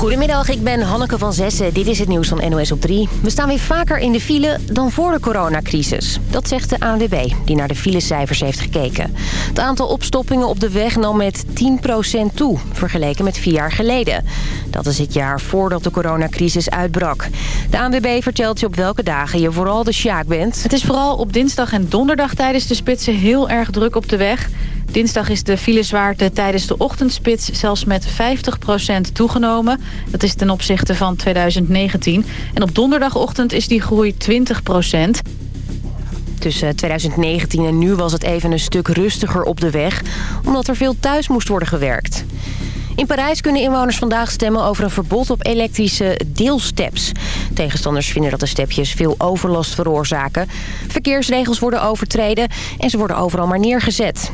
Goedemiddag, ik ben Hanneke van Zessen. Dit is het nieuws van NOS op 3. We staan weer vaker in de file dan voor de coronacrisis. Dat zegt de ANWB, die naar de filecijfers heeft gekeken. Het aantal opstoppingen op de weg nam met 10% toe, vergeleken met vier jaar geleden. Dat is het jaar voordat de coronacrisis uitbrak. De ANWB vertelt je op welke dagen je vooral de sjaak bent. Het is vooral op dinsdag en donderdag tijdens de spitsen heel erg druk op de weg. Dinsdag is de filezwaarte tijdens de ochtendspits zelfs met 50% toegenomen. Dat is ten opzichte van 2019. En op donderdagochtend is die groei 20%. Tussen 2019 en nu was het even een stuk rustiger op de weg... omdat er veel thuis moest worden gewerkt. In Parijs kunnen inwoners vandaag stemmen over een verbod op elektrische deelsteps. Tegenstanders vinden dat de stepjes veel overlast veroorzaken. Verkeersregels worden overtreden en ze worden overal maar neergezet.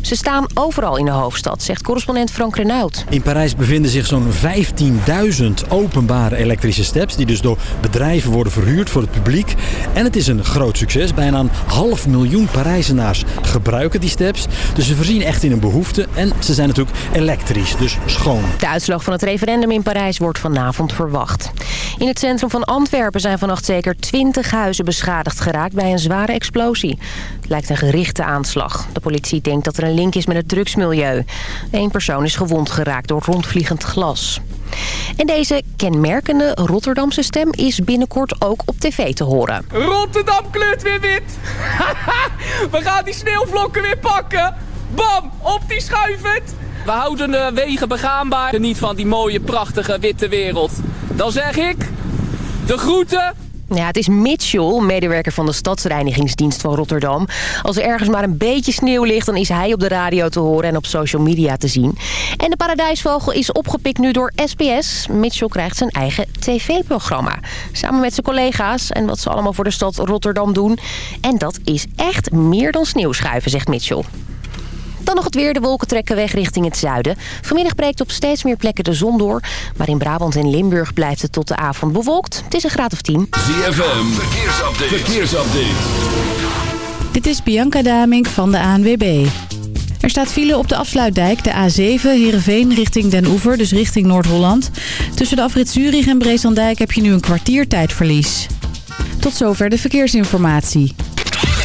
Ze staan overal in de hoofdstad, zegt correspondent Frank Renaud. In Parijs bevinden zich zo'n 15.000 openbare elektrische steps... die dus door bedrijven worden verhuurd voor het publiek. En het is een groot succes. Bijna een half miljoen Parijzenaars gebruiken die steps. Dus ze voorzien echt in een behoefte. En ze zijn natuurlijk elektrisch, dus schoon. De uitslag van het referendum in Parijs wordt vanavond verwacht. In het centrum van Antwerpen zijn vannacht zeker 20 huizen beschadigd geraakt... bij een zware explosie. Lijkt een gerichte aanslag. De politie denkt dat er een link is met het drugsmilieu. Eén persoon is gewond geraakt door rondvliegend glas. En deze kenmerkende Rotterdamse stem is binnenkort ook op tv te horen. Rotterdam kleurt weer wit. We gaan die sneeuwvlokken weer pakken. Bam, op die schuivend. We houden de wegen begaanbaar. Niet van die mooie, prachtige, witte wereld. Dan zeg ik, de groeten ja, het is Mitchell, medewerker van de Stadsreinigingsdienst van Rotterdam. Als er ergens maar een beetje sneeuw ligt, dan is hij op de radio te horen en op social media te zien. En de paradijsvogel is opgepikt nu door SBS. Mitchell krijgt zijn eigen tv-programma. Samen met zijn collega's en wat ze allemaal voor de stad Rotterdam doen. En dat is echt meer dan sneeuwschuiven, zegt Mitchell. Dan nog het weer. De wolken trekken weg richting het zuiden. Vanmiddag breekt op steeds meer plekken de zon door. Maar in Brabant en Limburg blijft het tot de avond bewolkt. Het is een graad of 10. ZFM, verkeersupdate. verkeersupdate. Dit is Bianca Damink van de ANWB. Er staat file op de afsluitdijk, de A7, Heerenveen richting Den Oever, dus richting Noord-Holland. Tussen de afrit Zurich en Breeslanddijk heb je nu een kwartier tijdverlies. Tot zover de verkeersinformatie.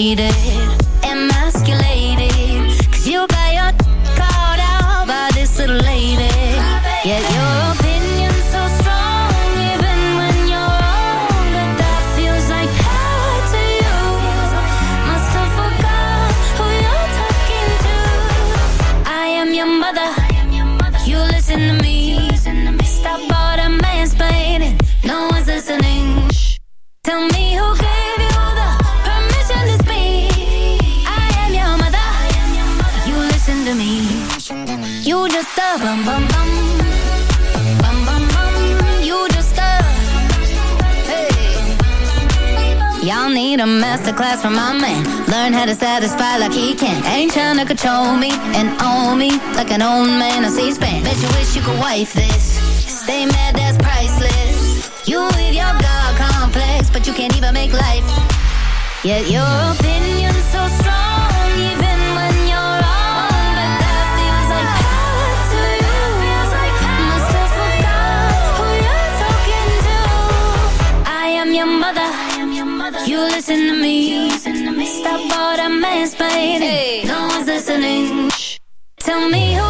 it just a bum bum bum. You just a. Y'all need a masterclass from my man. Learn how to satisfy like he can. Ain't tryna control me and own me like an old man on C-SPAN. Bet you wish you could wife this. Stay mad, that's priceless. You with your God complex, but you can't even make life. Yet your opinion's so strong. You listen to me. Stop all that mansplaining. Hey. No one's listening. Shh. Tell me who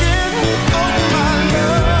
of my love.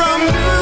from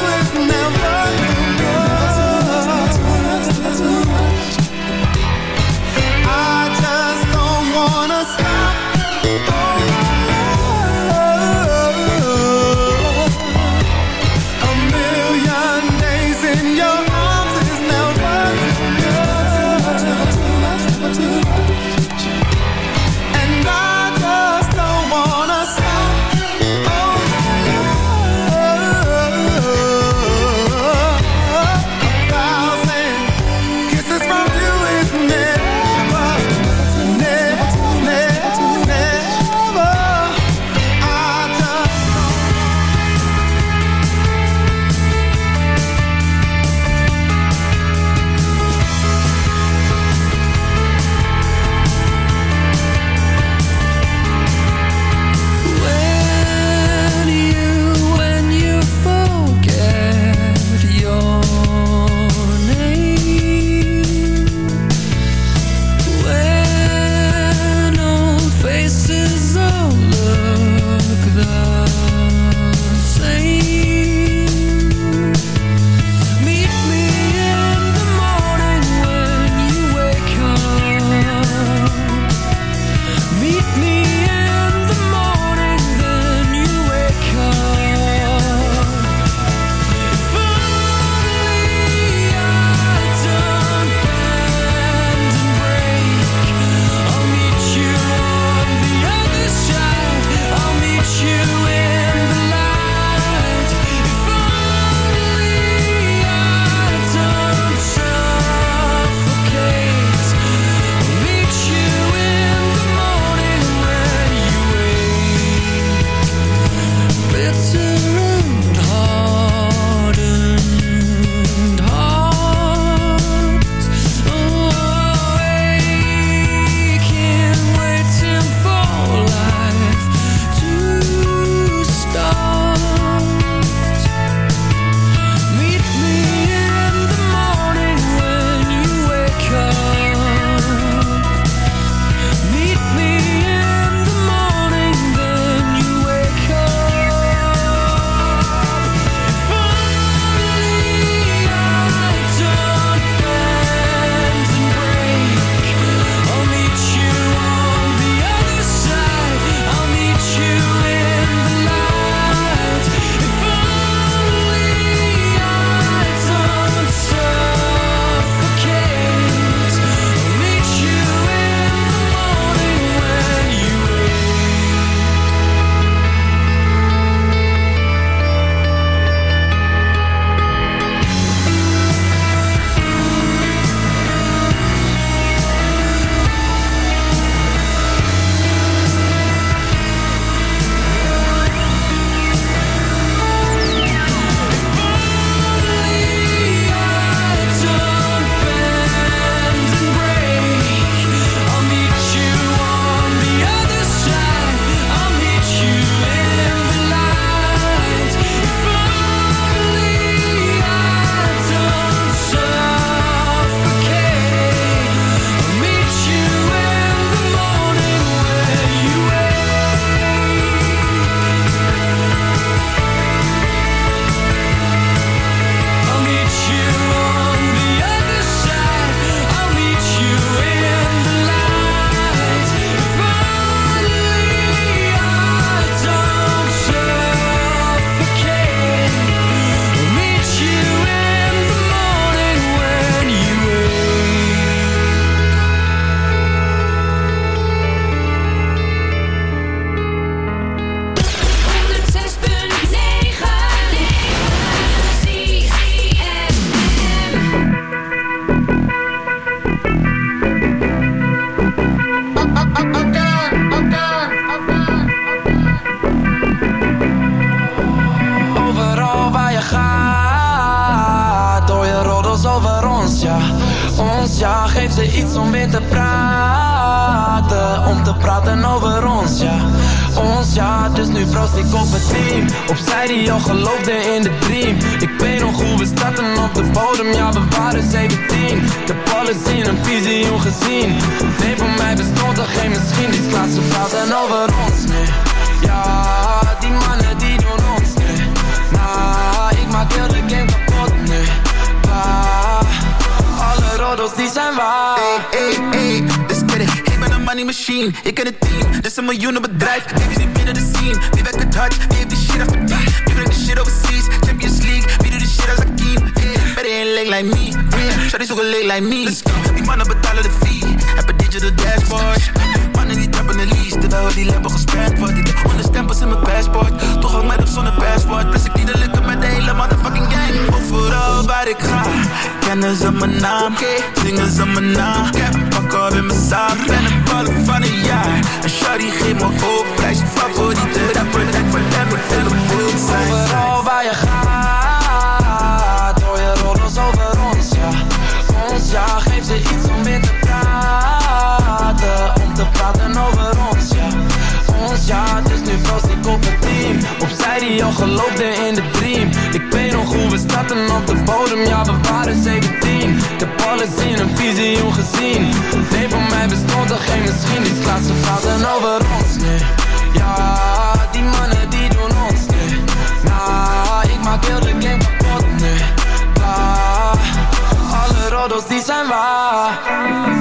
geef ze iets om weer te praten. Om te praten over ons, ja. Ons, ja, dus nu proost ik op het team. Opzij die al geloofde in de dream. Ik weet nog hoe we starten op de bodem, ja, we waren 17. De alles in een visie ongezien. Nee, voor mij bestond er geen misschien. Die slaat ze praten over ons, nee. Ja, die mannen die doen ons, nee. Nah, ik maak heel de game die zijn waar. It. Ik ben een money machine, ik ken het team. Dit is een miljoenen bedrijf, baby zit binnen de scene. Wie werkt het hard, wie heeft die shit afverdiend? Wie brengt de shit overseas, Champions League. Wie doet de shit als Akeem? Yeah, better ain't leg like me. Yeah, shawty zoeken leg like me. Let's go, die mannen betalen de fee. Heb een digital dashboard. Trappen de lease, terwijl die lampen gesperrt wordt. Ik heb honderd stempels in mijn passport. Toch ook met of zonder passport. Plus ik die de lukken met de hele motherfucking gang. Overal waar ik ga, kennen ze mijn naam. Zingen ze mijn naam. Ik heb een pak op in mijn zaak. Ben een ballen van een jaar. En shawty geeft me hoop. Prijs je favoriete rapper. Dat voor hem moet helemaal zijn. Overal waar je gaat, hoor je roddels over ons, ja. Ons, ja, geef ze iets om weer te ja, dus nu proost ik op het team. Opzij die al geloofde in de dream. Ik weet nog hoe we starten op de bodem, ja, we waren 17. Ik heb alles in een visie ongezien. Nee, voor mij bestond er geen misschien. Die slaat ze praten over ons, nee. Ja, die mannen die doen ons, nee. Nah, ik maak heel de game kapot, nee. Ah, alle roddels die zijn waar.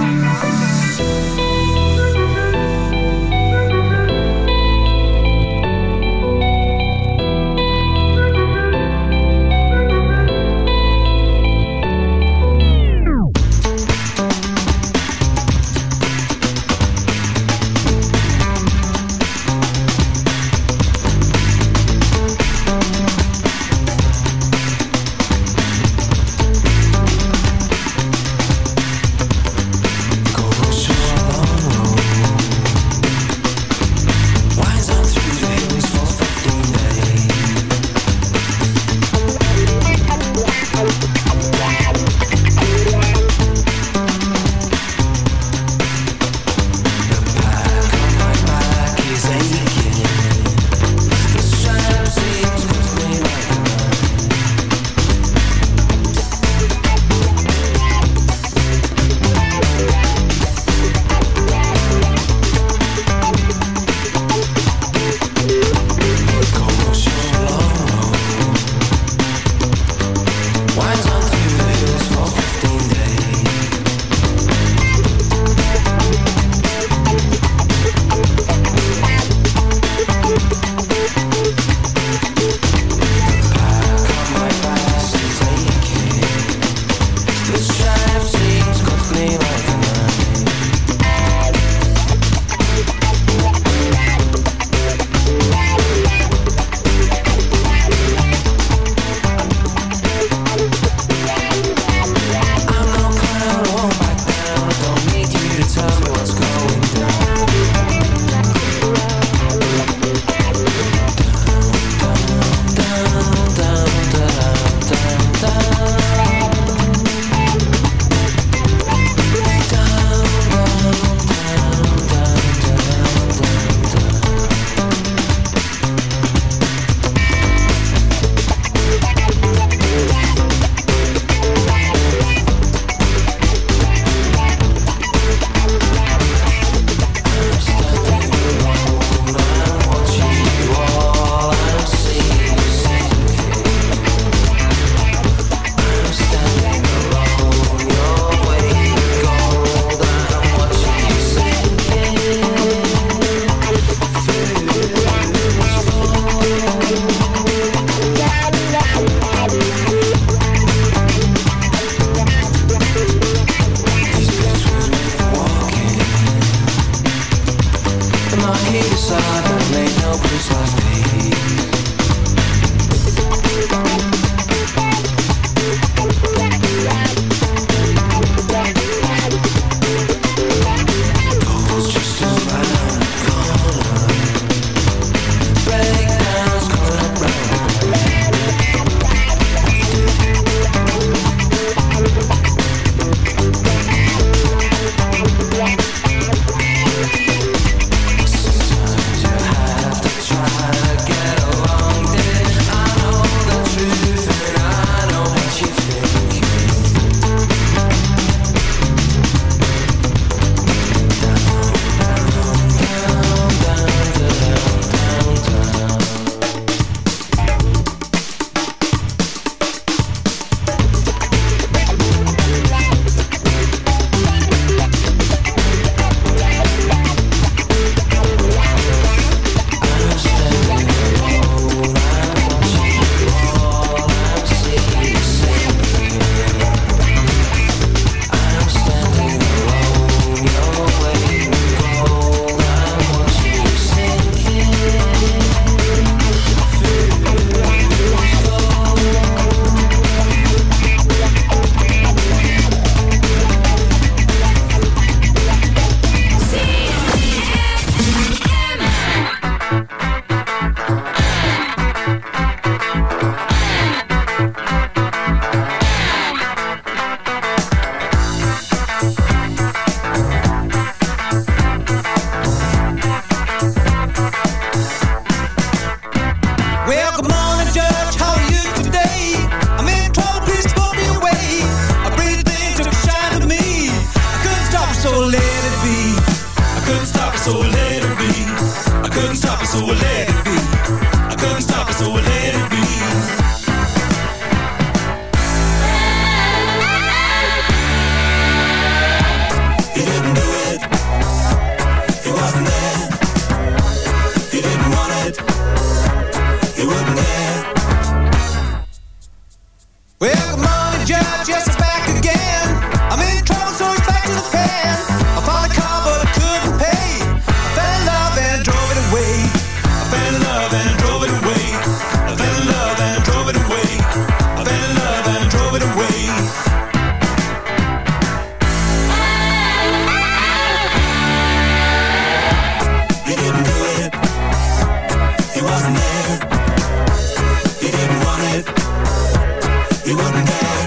You wouldn't die.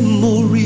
memory.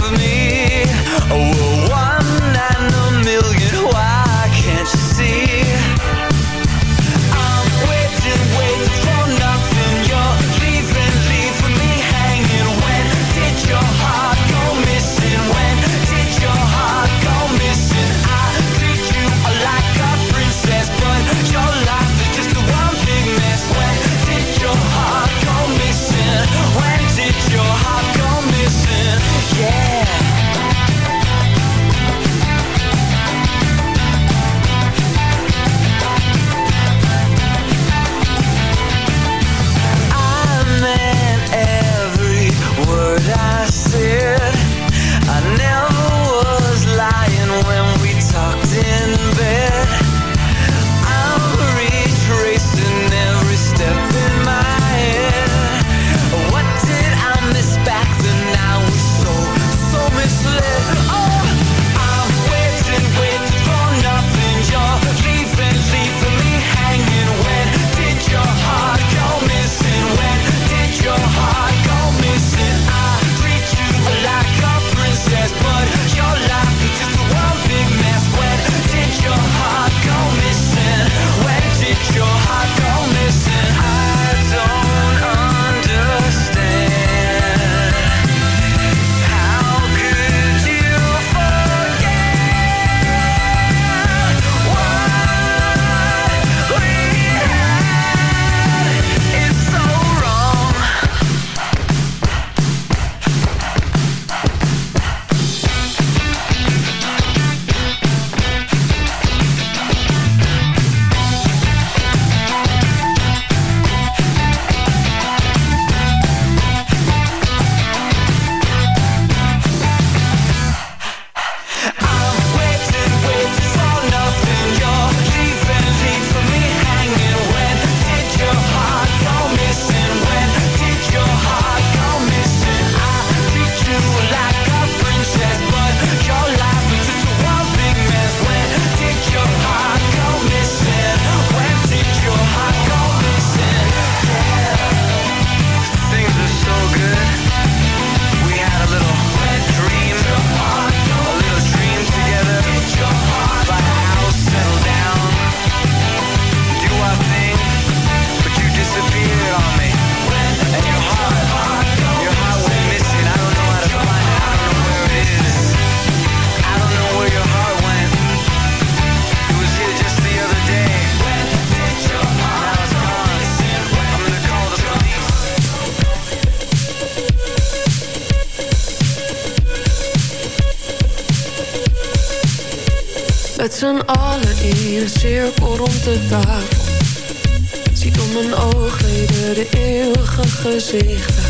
Ziet om mijn oogleden de eeuwige gezichten.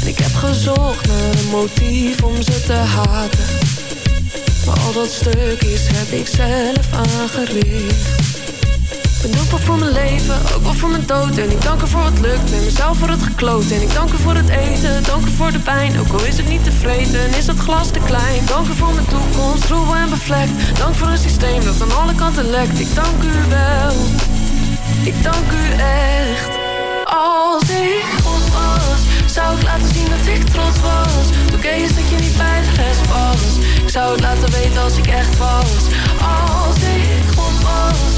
En ik heb gezocht naar een motief om ze te haten. Maar al dat stuk is heb ik zelf aangericht. Ben dankbaar voor mijn leven, ook wel voor mijn dood. En ik dank er voor wat lukt en mezelf voor het gekloot. En ik dank er voor het eten, dank er voor de pijn Ook al is het niet tevreden, is het glas te klein Dank er voor mijn toekomst, troebel en bevlekt. Dank voor een systeem dat aan alle kanten lekt. Ik dank u wel, ik dank u echt. Als ik God was, zou ik laten zien dat ik trots was. Toen kees dat je niet bij de rest was. Ik zou het laten weten als ik echt was. Als ik God was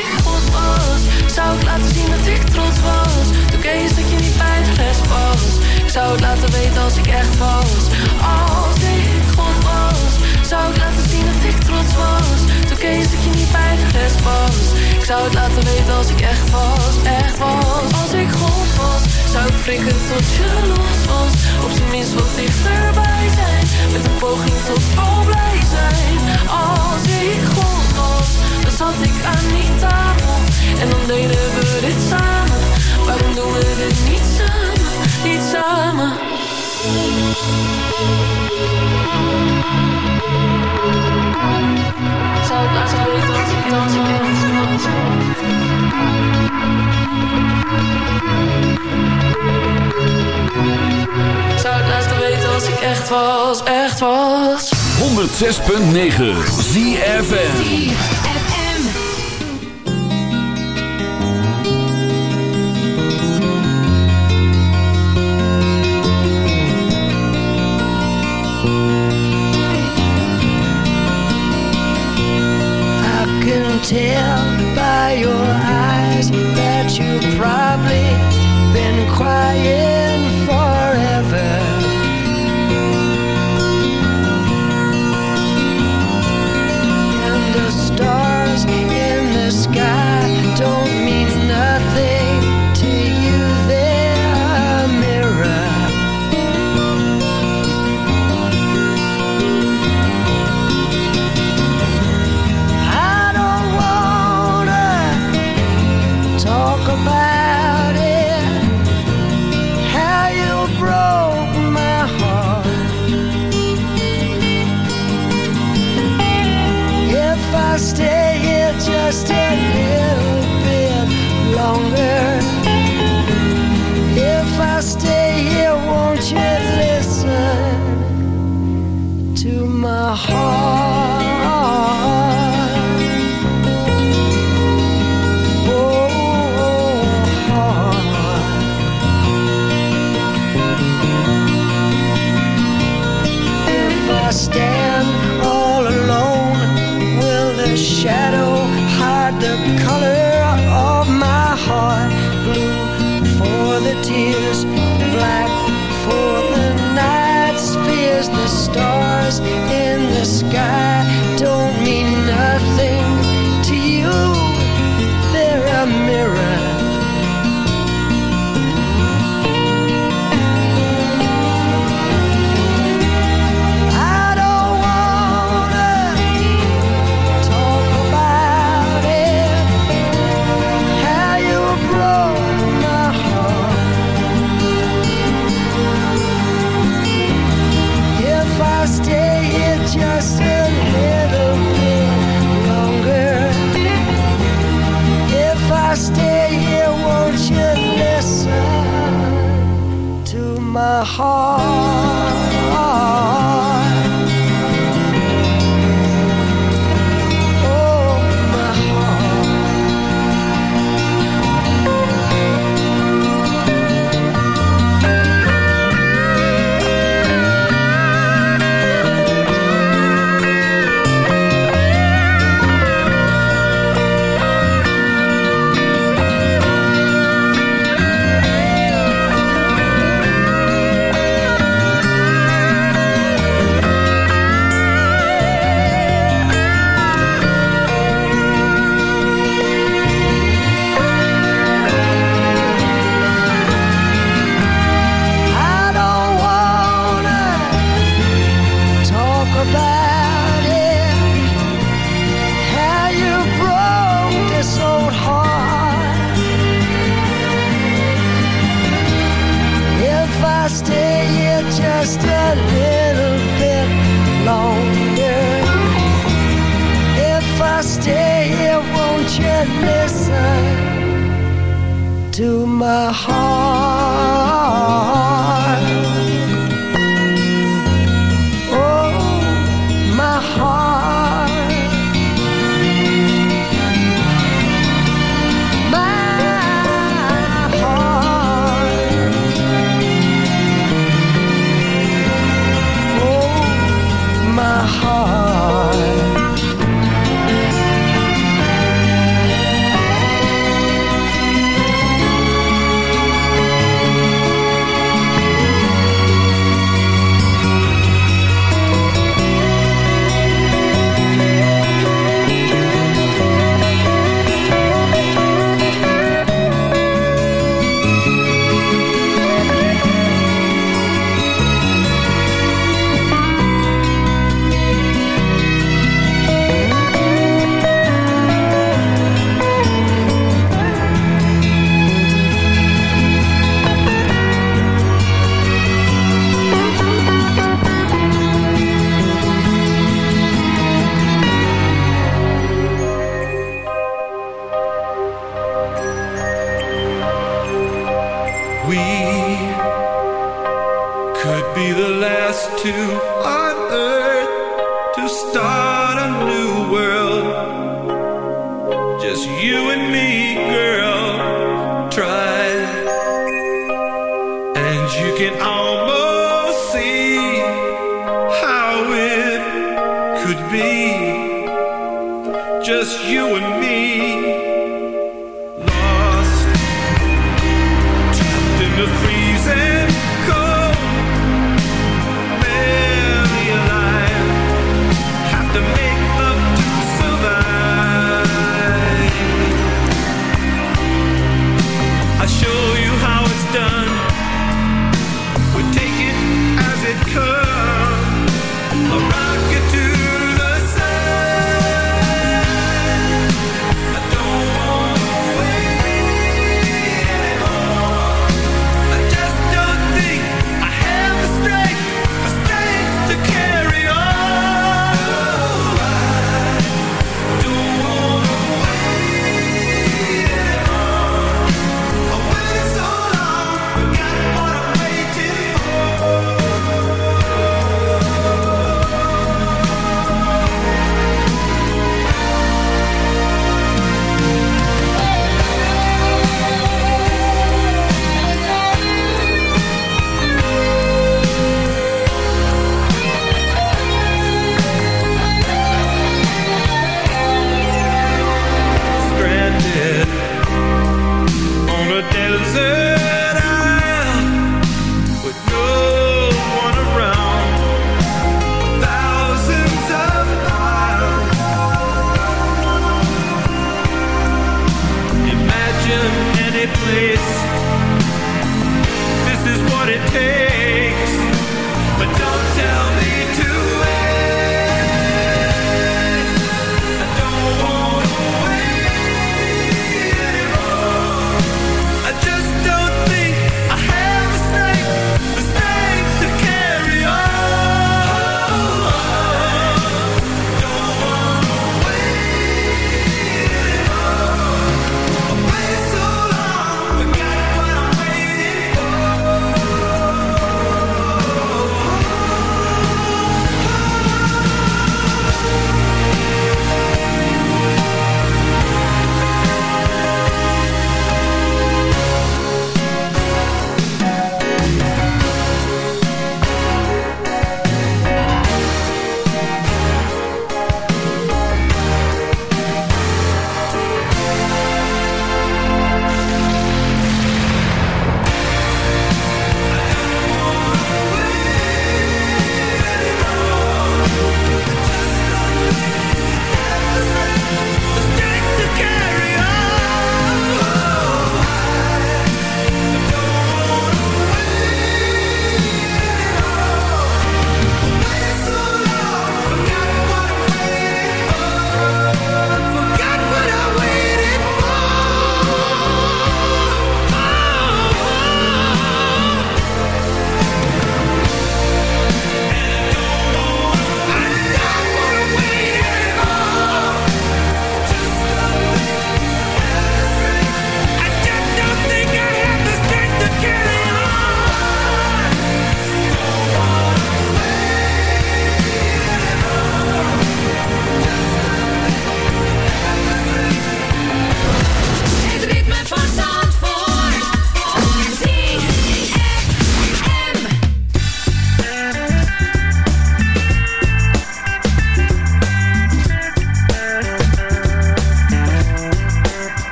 zou ik laten zien dat ik trots was? Toen kees dat je niet bij rest was. Ik zou het laten weten als ik echt was. Als ik God was Zou ik laten zien dat ik trots was. Toen kees dat je niet bij rest was. Ik zou het laten weten als ik echt was Echt was. Als ik God was Zou ik frikken tot je los was. Op zijn minst wat dichterbij was, echt was. 106.9 ZFM You and me.